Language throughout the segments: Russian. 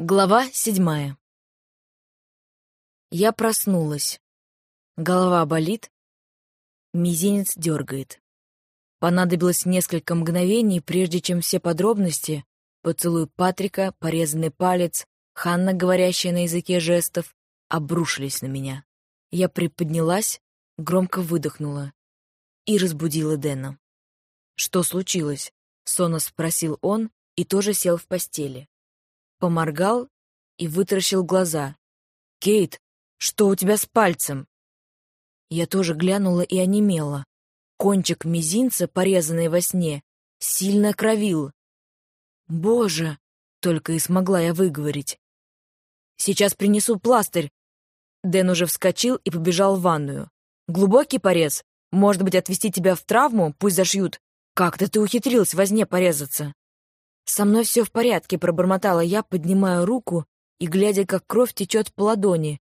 Глава седьмая. Я проснулась. Голова болит, мизинец дергает. Понадобилось несколько мгновений, прежде чем все подробности — поцелуй Патрика, порезанный палец, Ханна, говорящая на языке жестов — обрушились на меня. Я приподнялась, громко выдохнула и разбудила Дэна. «Что случилось?» — сонно спросил он и тоже сел в постели поморгал и вытаращил глаза. «Кейт, что у тебя с пальцем?» Я тоже глянула и онемела. Кончик мизинца, порезанный во сне, сильно кровил. «Боже!» — только и смогла я выговорить. «Сейчас принесу пластырь!» Дэн уже вскочил и побежал в ванную. «Глубокий порез? Может быть, отвезти тебя в травму? Пусть зашьют. Как-то ты ухитрился возне порезаться!» «Со мной все в порядке», — пробормотала я, поднимая руку и глядя, как кровь течет по ладони.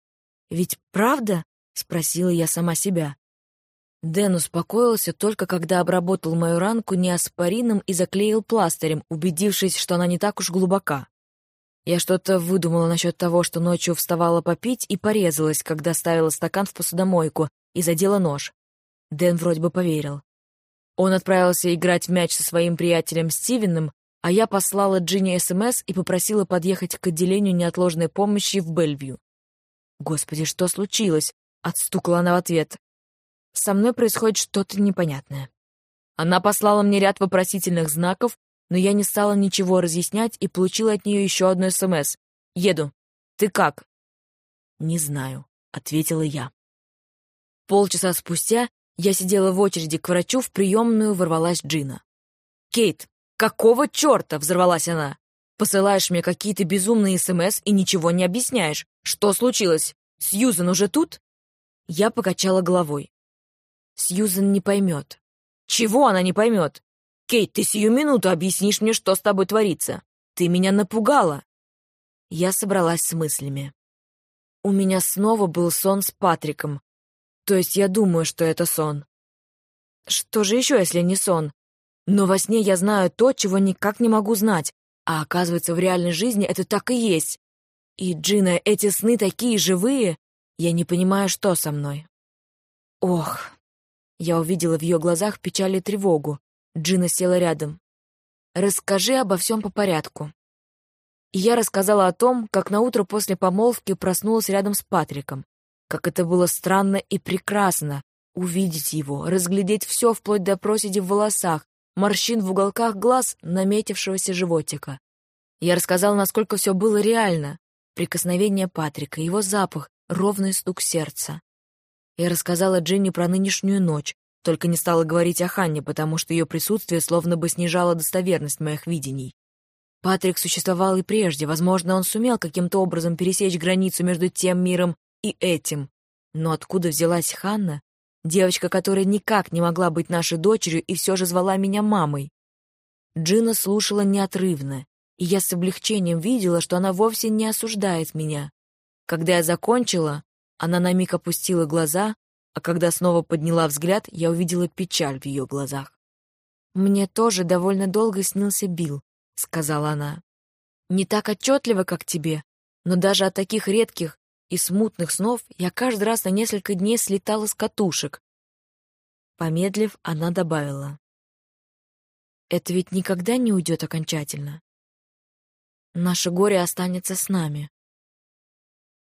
«Ведь правда?» — спросила я сама себя. Дэн успокоился только когда обработал мою ранку неаспорином и заклеил пластырем, убедившись, что она не так уж глубока. Я что-то выдумала насчет того, что ночью вставала попить и порезалась, когда ставила стакан в посудомойку и задела нож. Дэн вроде бы поверил. Он отправился играть в мяч со своим приятелем Стивеном, а я послала Джинни СМС и попросила подъехать к отделению неотложной помощи в Бельвью. «Господи, что случилось?» — отстукала она в ответ. «Со мной происходит что-то непонятное». Она послала мне ряд вопросительных знаков, но я не стала ничего разъяснять и получила от нее еще одно СМС. «Еду. Ты как?» «Не знаю», — ответила я. Полчаса спустя я сидела в очереди к врачу, в приемную ворвалась Джина. «Кейт, «Какого черта?» — взорвалась она. «Посылаешь мне какие-то безумные СМС и ничего не объясняешь. Что случилось? Сьюзен уже тут?» Я покачала головой. Сьюзен не поймет. «Чего она не поймет? Кейт, ты сию минуту объяснишь мне, что с тобой творится. Ты меня напугала!» Я собралась с мыслями. У меня снова был сон с Патриком. То есть я думаю, что это сон. Что же еще, если не сон? Но во сне я знаю то, чего никак не могу знать, а оказывается, в реальной жизни это так и есть. И, Джина, эти сны такие живые, я не понимаю, что со мной. Ох. Я увидела в ее глазах печаль и тревогу. Джина села рядом. «Расскажи обо всем по порядку». И я рассказала о том, как наутро после помолвки проснулась рядом с Патриком, как это было странно и прекрасно — увидеть его, разглядеть все вплоть до проседи в волосах, морщин в уголках глаз наметившегося животика. Я рассказал, насколько все было реально. Прикосновение Патрика, его запах, ровный стук сердца. Я рассказала Джинни про нынешнюю ночь, только не стала говорить о Ханне, потому что ее присутствие словно бы снижало достоверность моих видений. Патрик существовал и прежде, возможно, он сумел каким-то образом пересечь границу между тем миром и этим. Но откуда взялась Ханна, Девочка, которая никак не могла быть нашей дочерью и все же звала меня мамой. Джина слушала неотрывно, и я с облегчением видела, что она вовсе не осуждает меня. Когда я закончила, она на миг опустила глаза, а когда снова подняла взгляд, я увидела печаль в ее глазах. «Мне тоже довольно долго снился Билл», — сказала она. «Не так отчетливо, как тебе, но даже от таких редких, и смутных снов я каждый раз на несколько дней слетала с катушек. Помедлив, она добавила. «Это ведь никогда не уйдет окончательно. Наше горе останется с нами».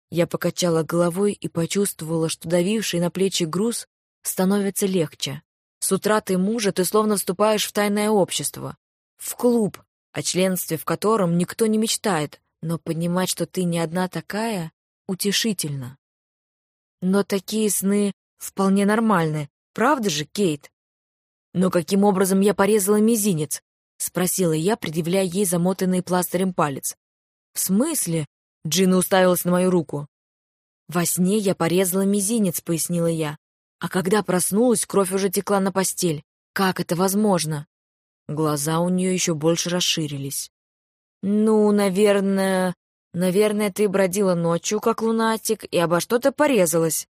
Я покачала головой и почувствовала, что давивший на плечи груз становится легче. С утратой мужа ты словно вступаешь в тайное общество, в клуб, о членстве в котором никто не мечтает, но понимать, что ты не одна такая, утешительно. Но такие сны вполне нормальны, правда же, Кейт? Но каким образом я порезала мизинец? Спросила я, предъявляя ей замотанный пластырем палец. В смысле? Джина уставилась на мою руку. Во сне я порезала мизинец, пояснила я. А когда проснулась, кровь уже текла на постель. Как это возможно? Глаза у нее еще больше расширились. «Ну, наверное, Наверное, ты бродила ночью, как лунатик, и обо что-то порезалась.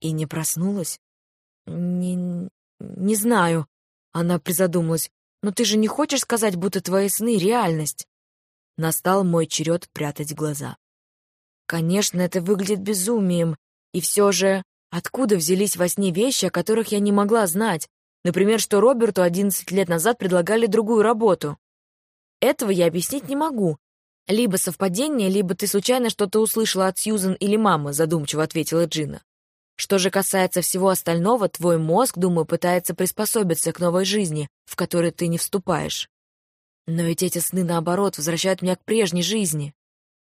И не проснулась? Не... не знаю. Она призадумалась. Но ты же не хочешь сказать, будто твои сны — реальность? Настал мой черед прятать глаза. Конечно, это выглядит безумием, и все же, откуда взялись во сне вещи, о которых я не могла знать? Например, что Роберту 11 лет назад предлагали другую работу. Этого я объяснить не могу. Либо совпадение, либо ты случайно что-то услышала от Сьюзен или мамы, задумчиво ответила Джина. Что же касается всего остального, твой мозг, думаю, пытается приспособиться к новой жизни, в которой ты не вступаешь. Но ведь эти сны, наоборот, возвращают меня к прежней жизни.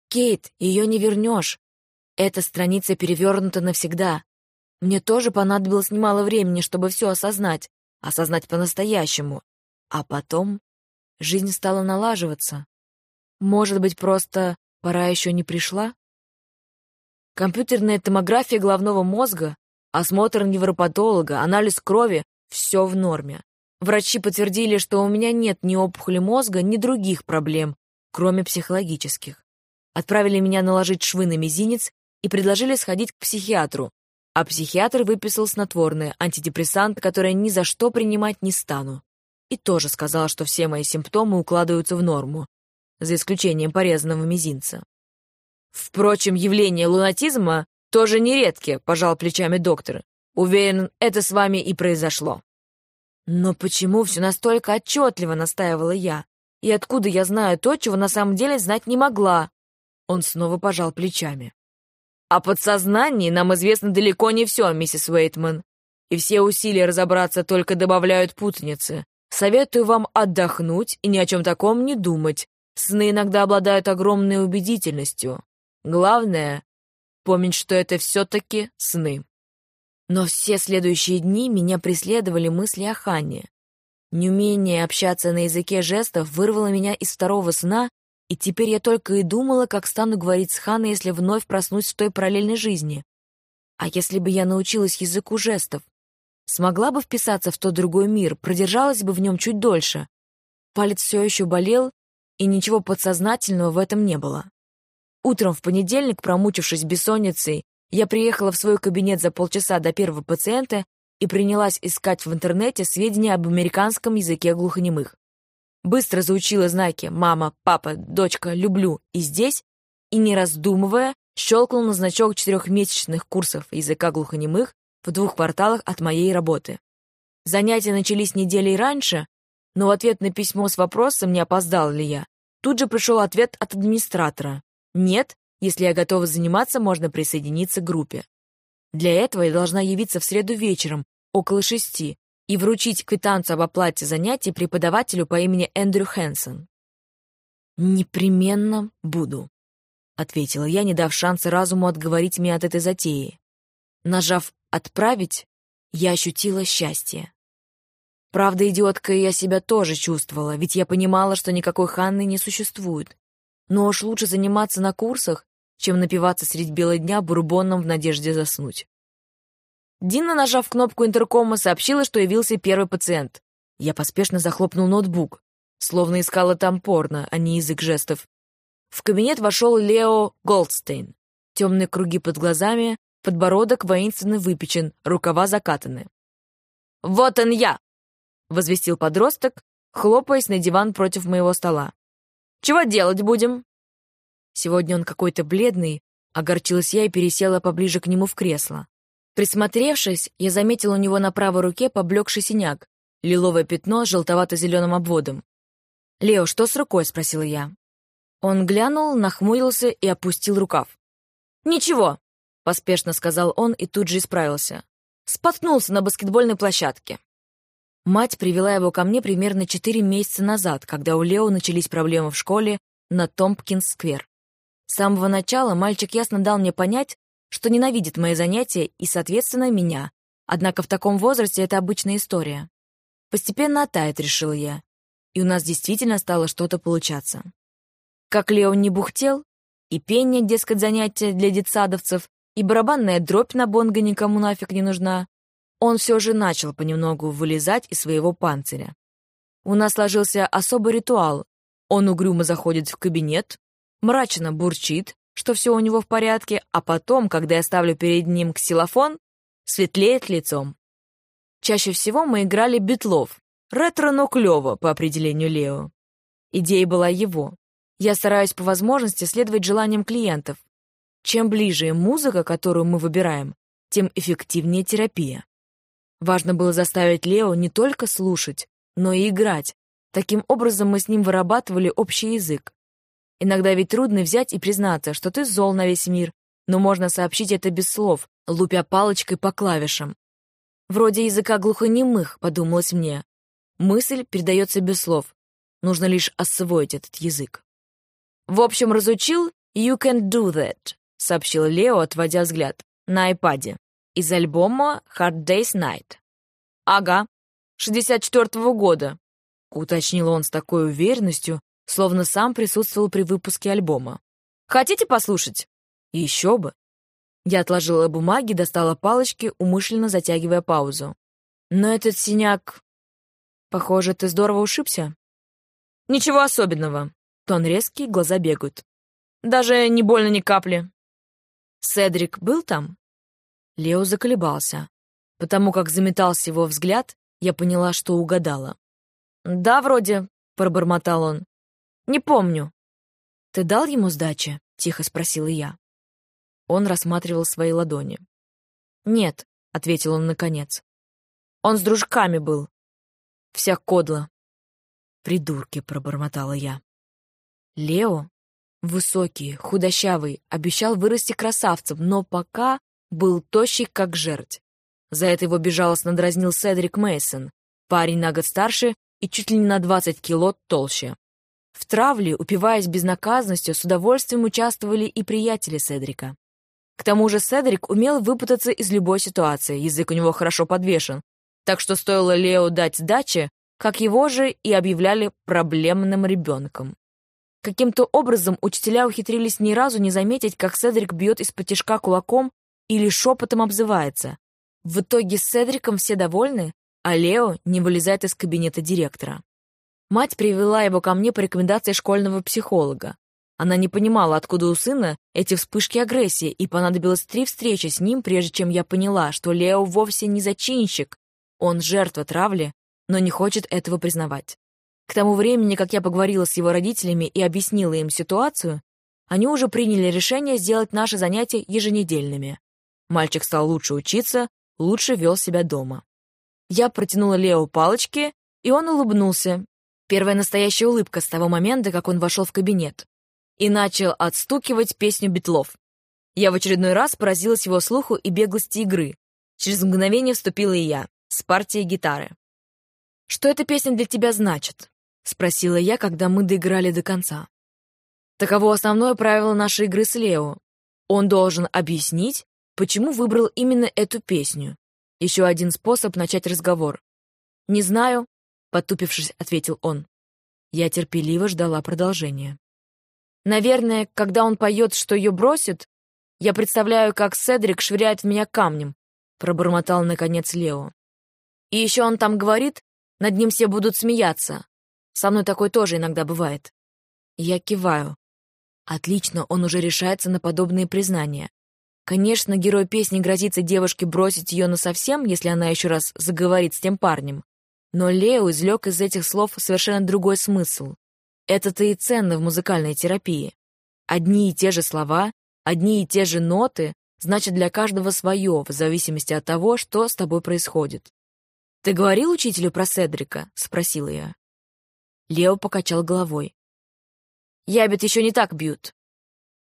Кейт, ее не вернешь. Эта страница перевернута навсегда. Мне тоже понадобилось немало времени, чтобы все осознать, осознать по-настоящему. А потом жизнь стала налаживаться. Может быть, просто пора еще не пришла? Компьютерная томография головного мозга, осмотр невропатолога, анализ крови — все в норме. Врачи подтвердили, что у меня нет ни опухоли мозга, ни других проблем, кроме психологических. Отправили меня наложить швы на мизинец и предложили сходить к психиатру, а психиатр выписал снотворное, антидепрессант, которое ни за что принимать не стану. И тоже сказал, что все мои симптомы укладываются в норму, за исключением порезанного мизинца. Впрочем, явление лунатизма тоже нередки, пожал плечами доктор. Уверен, это с вами и произошло. Но почему все настолько отчетливо, настаивала я? И откуда я знаю то, чего на самом деле знать не могла? Он снова пожал плечами. О подсознании нам известно далеко не все, миссис Уэйтман. И все усилия разобраться только добавляют путаницы. Советую вам отдохнуть и ни о чем таком не думать. Сны иногда обладают огромной убедительностью. Главное — помнить, что это все-таки сны. Но все следующие дни меня преследовали мысли о Ханне. Неумение общаться на языке жестов вырвало меня из второго сна и теперь я только и думала, как стану говорить с Ханой, если вновь проснусь в той параллельной жизни. А если бы я научилась языку жестов? Смогла бы вписаться в тот другой мир, продержалась бы в нем чуть дольше. Палец все еще болел, и ничего подсознательного в этом не было. Утром в понедельник, промучившись бессонницей, я приехала в свой кабинет за полчаса до первого пациента и принялась искать в интернете сведения об американском языке глухонемых. Быстро заучила знаки «мама», «папа», «дочка», «люблю» и здесь, и не раздумывая, щелкнул на значок четырехмесячных курсов языка глухонемых в двух кварталах от моей работы. Занятия начались недели раньше, но в ответ на письмо с вопросом, не опоздал ли я, тут же пришел ответ от администратора. «Нет, если я готова заниматься, можно присоединиться к группе». Для этого я должна явиться в среду вечером, около шести, и вручить квитанцию об оплате занятий преподавателю по имени Эндрю Хэнсон. «Непременно буду», — ответила я, не дав шанса разуму отговорить меня от этой затеи. Нажав «Отправить», я ощутила счастье. Правда, идиоткой я себя тоже чувствовала, ведь я понимала, что никакой Ханны не существует. Но уж лучше заниматься на курсах, чем напиваться средь бела дня бурбоном в надежде заснуть. Дина, нажав кнопку интеркома, сообщила, что явился первый пациент. Я поспешно захлопнул ноутбук, словно искала там порно, а не язык жестов. В кабинет вошел Лео Голдстейн. Темные круги под глазами, подбородок воинственно выпечен, рукава закатаны. «Вот он я!» — возвестил подросток, хлопаясь на диван против моего стола. «Чего делать будем?» Сегодня он какой-то бледный, огорчилась я и пересела поближе к нему в кресло. Присмотревшись, я заметил у него на правой руке поблекший синяк, лиловое пятно с желтовато-зеленым обводом. «Лео, что с рукой?» — спросила я. Он глянул, нахмурился и опустил рукав. «Ничего», — поспешно сказал он и тут же исправился. Споткнулся на баскетбольной площадке. Мать привела его ко мне примерно четыре месяца назад, когда у Лео начались проблемы в школе на Томпкинс-сквер. С самого начала мальчик ясно дал мне понять, что ненавидит мои занятия и, соответственно, меня. Однако в таком возрасте это обычная история. Постепенно оттает, решил я. И у нас действительно стало что-то получаться. Как Леон не бухтел, и пение, дескать, занятия для детсадовцев, и барабанная дробь на бонго никому нафиг не нужна, он все же начал понемногу вылезать из своего панциря. У нас сложился особый ритуал. Он угрюмо заходит в кабинет, мрачно бурчит, что все у него в порядке, а потом, когда я ставлю перед ним ксилофон, светлеет лицом. Чаще всего мы играли битлов. Ретро, но клево, по определению Лео. Идея была его. Я стараюсь по возможности следовать желаниям клиентов. Чем ближе музыка, которую мы выбираем, тем эффективнее терапия. Важно было заставить Лео не только слушать, но и играть. Таким образом мы с ним вырабатывали общий язык. Иногда ведь трудно взять и признаться, что ты зол на весь мир, но можно сообщить это без слов, лупя палочкой по клавишам. Вроде языка глухонемых, подумалось мне. Мысль передается без слов. Нужно лишь освоить этот язык. В общем, разучил «You can do that», сообщил Лео, отводя взгляд, на айпаде. Из альбома «Hard Day's Night». «Ага, 64-го года», — уточнил он с такой уверенностью, словно сам присутствовал при выпуске альбома. «Хотите послушать?» «Еще бы!» Я отложила бумаги, достала палочки, умышленно затягивая паузу. «Но этот синяк... Похоже, ты здорово ушибся?» «Ничего особенного». Тон резкий, глаза бегают. «Даже не больно ни капли». «Седрик был там?» Лео заколебался. Потому как заметался его взгляд, я поняла, что угадала. «Да, вроде», — пробормотал он. «Не помню». «Ты дал ему сдачи?» — тихо спросила я. Он рассматривал свои ладони. «Нет», — ответил он наконец. «Он с дружками был. Вся кодла». «Придурки», — пробормотала я. Лео, высокий, худощавый, обещал вырасти красавцем, но пока был тощий, как жерть. За это его безжалостно дразнил Седрик Мейсон, парень на год старше и чуть ли не на 20 кило толще. В травле, упиваясь безнаказанностью, с удовольствием участвовали и приятели Седрика. К тому же Седрик умел выпутаться из любой ситуации, язык у него хорошо подвешен, так что стоило Лео дать сдачи, как его же и объявляли проблемным ребенком. Каким-то образом учителя ухитрились ни разу не заметить, как Седрик бьет из-под кулаком или шепотом обзывается. В итоге с Седриком все довольны, а Лео не вылезает из кабинета директора. Мать привела его ко мне по рекомендации школьного психолога. Она не понимала, откуда у сына эти вспышки агрессии, и понадобилось три встречи с ним, прежде чем я поняла, что Лео вовсе не зачинщик. Он жертва травли, но не хочет этого признавать. К тому времени, как я поговорила с его родителями и объяснила им ситуацию, они уже приняли решение сделать наши занятия еженедельными. Мальчик стал лучше учиться, лучше вел себя дома. Я протянула Лео палочки, и он улыбнулся. Первая настоящая улыбка с того момента, как он вошел в кабинет и начал отстукивать песню Битлов. Я в очередной раз поразилась его слуху и беглости игры. Через мгновение вступила и я, с партией гитары. «Что эта песня для тебя значит?» — спросила я, когда мы доиграли до конца. Таково основное правило нашей игры с Лео. Он должен объяснить, почему выбрал именно эту песню. Еще один способ начать разговор. «Не знаю», — потупившись, ответил он. Я терпеливо ждала продолжения. Наверное, когда он поет, что ее бросит, я представляю, как Седрик швыряет в меня камнем, пробормотал наконец Лео. И еще он там говорит, над ним все будут смеяться. Со мной такое тоже иногда бывает. Я киваю. Отлично, он уже решается на подобные признания. Конечно, герой песни грозится девушке бросить ее насовсем, если она еще раз заговорит с тем парнем. Но Лео извлек из этих слов совершенно другой смысл. Это-то и ценно в музыкальной терапии. Одни и те же слова, одни и те же ноты значат для каждого свое, в зависимости от того, что с тобой происходит. «Ты говорил учителю про Седрика?» — спросила я. Лео покачал головой. «Ябед еще не так бьют».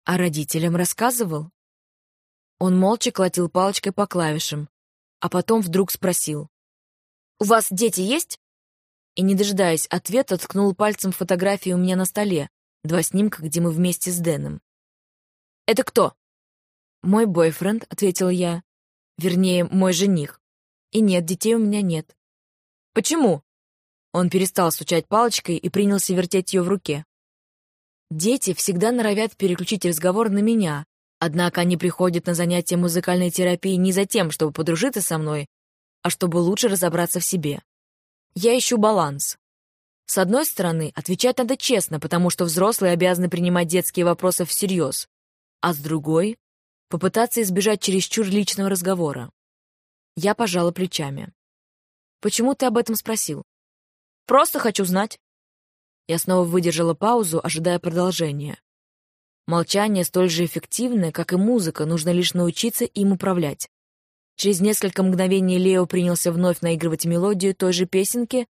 «А родителям рассказывал?» Он молча колотил палочкой по клавишам, а потом вдруг спросил. «У вас дети есть?» и, не дожидаясь ответа, ткнул пальцем фотографии у меня на столе, два снимка, где мы вместе с Дэном. «Это кто?» «Мой бойфренд», — ответил я. «Вернее, мой жених. И нет, детей у меня нет». «Почему?» Он перестал стучать палочкой и принялся вертеть ее в руке. Дети всегда норовят переключить разговор на меня, однако они приходят на занятия музыкальной терапии не за тем, чтобы подружиться со мной, а чтобы лучше разобраться в себе. Я ищу баланс. С одной стороны, отвечать надо честно, потому что взрослые обязаны принимать детские вопросы всерьез. А с другой — попытаться избежать чересчур личного разговора. Я пожала плечами. «Почему ты об этом спросил?» «Просто хочу знать». Я снова выдержала паузу, ожидая продолжения. Молчание столь же эффективное, как и музыка, нужно лишь научиться им управлять. Через несколько мгновений Лео принялся вновь наигрывать мелодию той же песенки,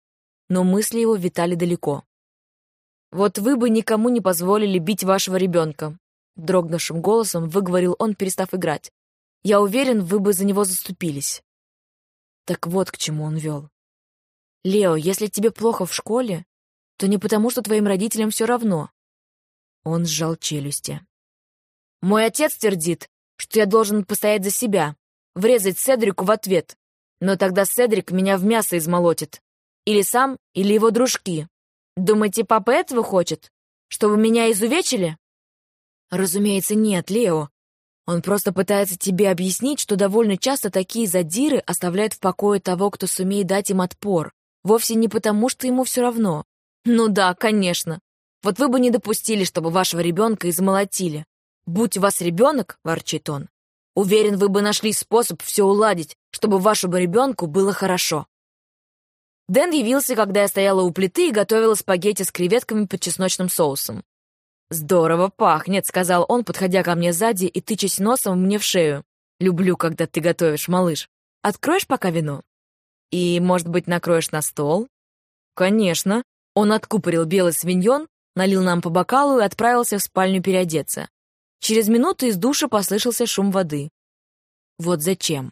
но мысли его витали далеко. «Вот вы бы никому не позволили бить вашего ребенка», — дрогнувшим голосом выговорил он, перестав играть. «Я уверен, вы бы за него заступились». Так вот к чему он вел. «Лео, если тебе плохо в школе, то не потому, что твоим родителям все равно». Он сжал челюсти. «Мой отец твердит, что я должен постоять за себя, врезать Седрику в ответ. Но тогда Седрик меня в мясо измолотит. Или сам, или его дружки. Думаете, папа этого хочет? Чтобы меня изувечили?» «Разумеется, нет, Лео. Он просто пытается тебе объяснить, что довольно часто такие задиры оставляют в покое того, кто сумеет дать им отпор. Вовсе не потому, что ему все равно. Ну да, конечно. Вот вы бы не допустили, чтобы вашего ребенка измолотили. Будь у вас ребенок, ворчит он, уверен, вы бы нашли способ все уладить, чтобы вашему ребенку было хорошо. Дэн явился, когда я стояла у плиты и готовила спагетти с креветками под чесночным соусом. «Здорово пахнет», — сказал он, подходя ко мне сзади и тычась носом мне в шею. «Люблю, когда ты готовишь, малыш. Откроешь пока вино? И, может быть, накроешь на стол?» «Конечно». Он откупорил белый свиньон, налил нам по бокалу и отправился в спальню переодеться. Через минуту из душа послышался шум воды. Вот зачем.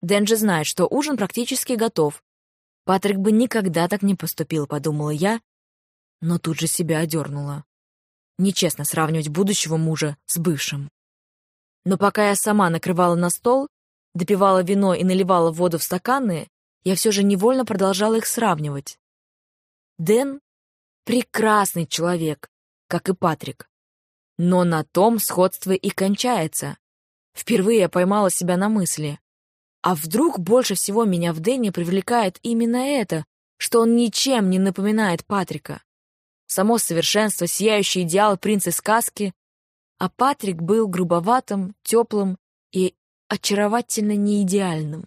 Дэн же знает, что ужин практически готов. Патрик бы никогда так не поступил, подумала я, но тут же себя одернула. Нечестно сравнивать будущего мужа с бывшим. Но пока я сама накрывала на стол, допивала вино и наливала воду в стаканы, я все же невольно продолжала их сравнивать. Дэн — прекрасный человек, как и Патрик. Но на том сходство и кончается. Впервые я поймала себя на мысли. А вдруг больше всего меня в Дэне привлекает именно это, что он ничем не напоминает Патрика? само совершенство, сияющий идеал принца сказки, а Патрик был грубоватым, теплым и очаровательно неидеальным.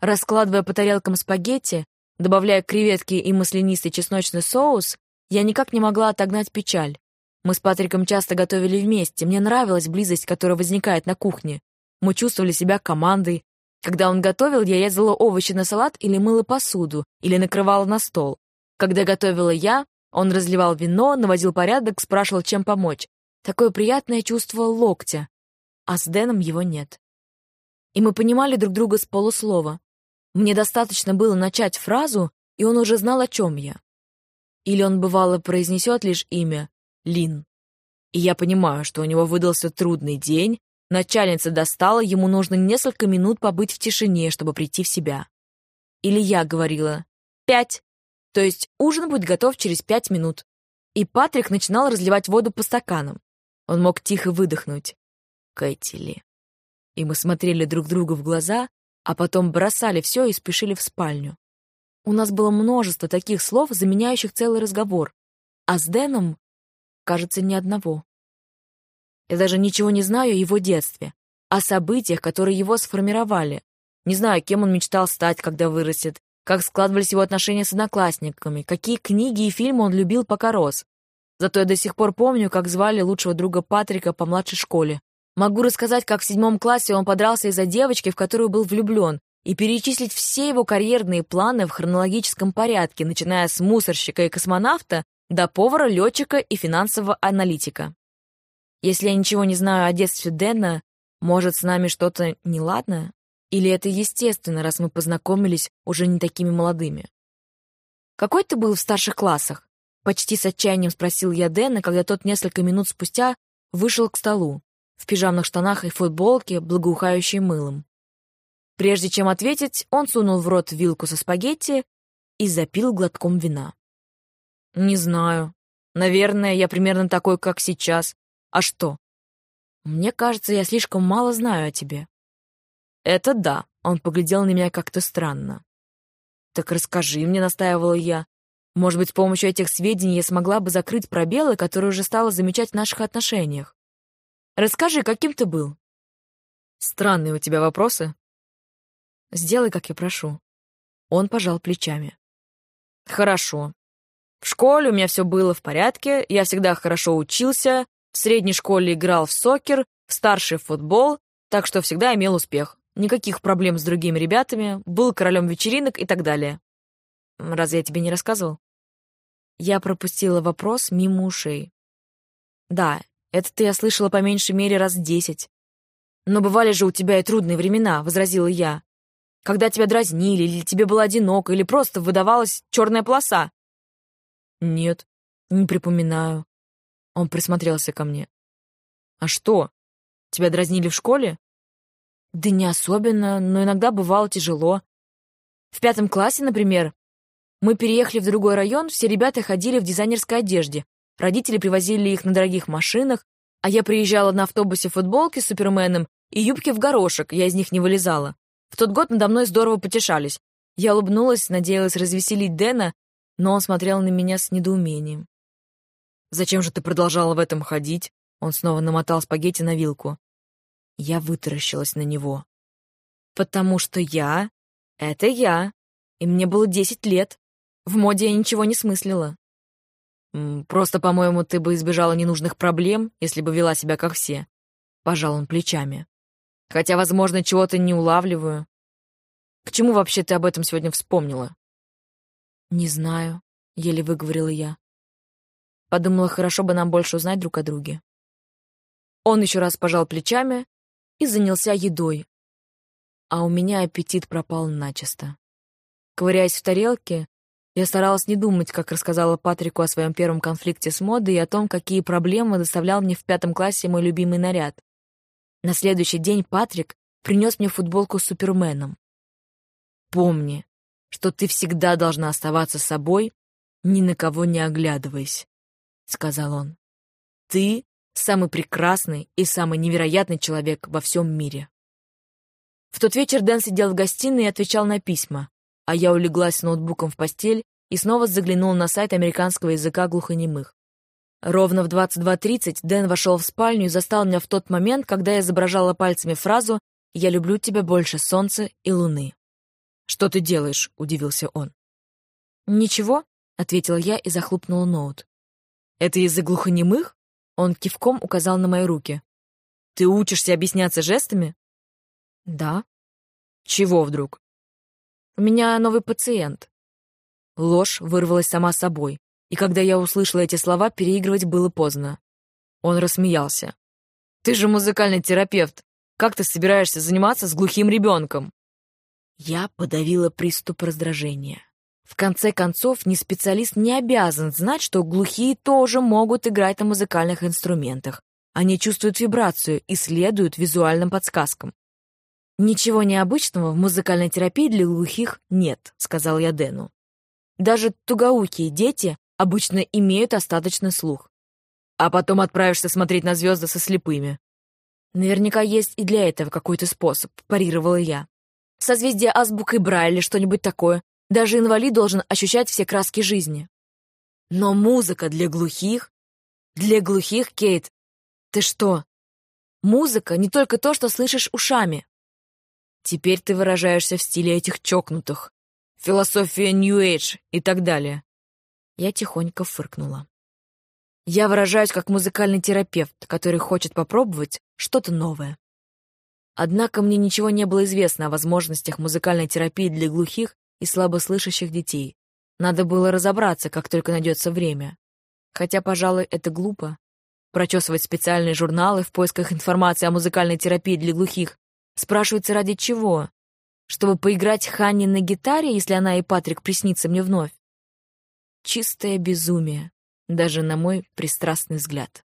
Раскладывая по тарелкам спагетти, добавляя креветки и маслянистый чесночный соус, я никак не могла отогнать печаль. Мы с Патриком часто готовили вместе, мне нравилась близость, которая возникает на кухне. Мы чувствовали себя командой. Когда он готовил, я резала овощи на салат или мыла посуду, или накрывала на стол. Когда готовила я, он разливал вино, наводил порядок, спрашивал, чем помочь. Такое приятное чувство локтя. А с Дэном его нет. И мы понимали друг друга с полуслова. Мне достаточно было начать фразу, и он уже знал, о чем я. Или он, бывало, произнесет лишь имя Лин. И я понимаю, что у него выдался трудный день, начальница достала, ему нужно несколько минут побыть в тишине, чтобы прийти в себя. Или я говорила «пять», то есть ужин будет готов через пять минут. И Патрик начинал разливать воду по стаканам. Он мог тихо выдохнуть. Кэти И мы смотрели друг другу в глаза, а потом бросали все и спешили в спальню. У нас было множество таких слов, заменяющих целый разговор. А с Дэном, кажется, ни одного. Я даже ничего не знаю о его детстве, о событиях, которые его сформировали. Не знаю, кем он мечтал стать, когда вырастет, как складывались его отношения с одноклассниками, какие книги и фильмы он любил пока рос. Зато я до сих пор помню, как звали лучшего друга Патрика по младшей школе. Могу рассказать, как в седьмом классе он подрался из-за девочки, в которую был влюблен, и перечислить все его карьерные планы в хронологическом порядке, начиная с мусорщика и космонавта до повара, летчика и финансового аналитика. Если я ничего не знаю о детстве Дэна, может, с нами что-то неладное? Или это естественно, раз мы познакомились уже не такими молодыми? «Какой ты был в старших классах?» Почти с отчаянием спросил я Дэна, когда тот несколько минут спустя вышел к столу, в пижамных штанах и футболке, благоухающей мылом. Прежде чем ответить, он сунул в рот вилку со спагетти и запил глотком вина. «Не знаю. Наверное, я примерно такой, как сейчас. А что?» «Мне кажется, я слишком мало знаю о тебе». «Это да», — он поглядел на меня как-то странно. «Так расскажи мне», — настаивала я. «Может быть, с помощью этих сведений я смогла бы закрыть пробелы, которые уже стала замечать в наших отношениях. Расскажи, каким ты был?» «Странные у тебя вопросы». «Сделай, как я прошу». Он пожал плечами. «Хорошо. В школе у меня все было в порядке, я всегда хорошо учился, в средней школе играл в сокер, в старший в футбол, так что всегда имел успех. Никаких проблем с другими ребятами, был королем вечеринок и так далее. Разве я тебе не рассказывал? Я пропустила вопрос мимо ушей. Да, это-то я слышала по меньшей мере раз десять. Но бывали же у тебя и трудные времена, — возразила я. Когда тебя дразнили, или тебе было одиноко, или просто выдавалась черная полоса. Нет, не припоминаю. Он присмотрелся ко мне. А что? Тебя дразнили в школе? Да не особенно, но иногда бывало тяжело. В пятом классе, например, мы переехали в другой район, все ребята ходили в дизайнерской одежде. Родители привозили их на дорогих машинах, а я приезжала на автобусе в футболке с Суперменом и юбке в горошек, я из них не вылезала. В тот год надо мной здорово потешались. Я улыбнулась, надеялась развеселить Дэна, но он смотрел на меня с недоумением. «Зачем же ты продолжала в этом ходить?» Он снова намотал спагетти на вилку. Я вытаращилась на него. «Потому что я — это я, и мне было десять лет. В моде я ничего не смыслила. Просто, по-моему, ты бы избежала ненужных проблем, если бы вела себя как все. Пожал он плечами. Хотя, возможно, чего-то не улавливаю. К чему вообще ты об этом сегодня вспомнила? Не знаю, еле выговорила я. Подумала, хорошо бы нам больше узнать друг о друге. Он еще раз пожал плечами и занялся едой. А у меня аппетит пропал начисто. Ковыряясь в тарелке, я старалась не думать, как рассказала Патрику о своем первом конфликте с модой и о том, какие проблемы доставлял мне в пятом классе мой любимый наряд. На следующий день Патрик принес мне футболку с Суперменом. «Помни, что ты всегда должна оставаться собой, ни на кого не оглядываясь», — сказал он. «Ты самый прекрасный и самый невероятный человек во всем мире». В тот вечер Дэн сидел в гостиной и отвечал на письма, а я улеглась с ноутбуком в постель и снова заглянул на сайт американского языка глухонемых. Ровно в 22.30 Дэн вошел в спальню и застал меня в тот момент, когда я изображала пальцами фразу «Я люблю тебя больше солнца и луны». «Что ты делаешь?» — удивился он. «Ничего», — ответила я и захлопнула ноут. «Это из-за глухонемых?» Он кивком указал на мои руки. «Ты учишься объясняться жестами?» «Да». «Чего вдруг?» «У меня новый пациент. Ложь вырвалась сама собой, и когда я услышала эти слова, переигрывать было поздно. Он рассмеялся. «Ты же музыкальный терапевт. Как ты собираешься заниматься с глухим ребенком?» Я подавила приступ раздражения. В конце концов, ни специалист не обязан знать, что глухие тоже могут играть на музыкальных инструментах. Они чувствуют вибрацию и следуют визуальным подсказкам. «Ничего необычного в музыкальной терапии для глухих нет», — сказал я Дэну. Даже тугоукие дети обычно имеют остаточный слух. А потом отправишься смотреть на звезды со слепыми. Наверняка есть и для этого какой-то способ, парировала я. Созвездие азбукой Брайля, что-нибудь такое. Даже инвалид должен ощущать все краски жизни. Но музыка для глухих... Для глухих, Кейт, ты что? Музыка не только то, что слышишь ушами. Теперь ты выражаешься в стиле этих чокнутых философия Нью-Эйдж и так далее. Я тихонько фыркнула. Я выражаюсь как музыкальный терапевт, который хочет попробовать что-то новое. Однако мне ничего не было известно о возможностях музыкальной терапии для глухих и слабослышащих детей. Надо было разобраться, как только найдется время. Хотя, пожалуй, это глупо. Прочесывать специальные журналы в поисках информации о музыкальной терапии для глухих. Спрашивается, ради чего? чтобы поиграть Ханни на гитаре, если она и Патрик приснится мне вновь. Чистое безумие, даже на мой пристрастный взгляд.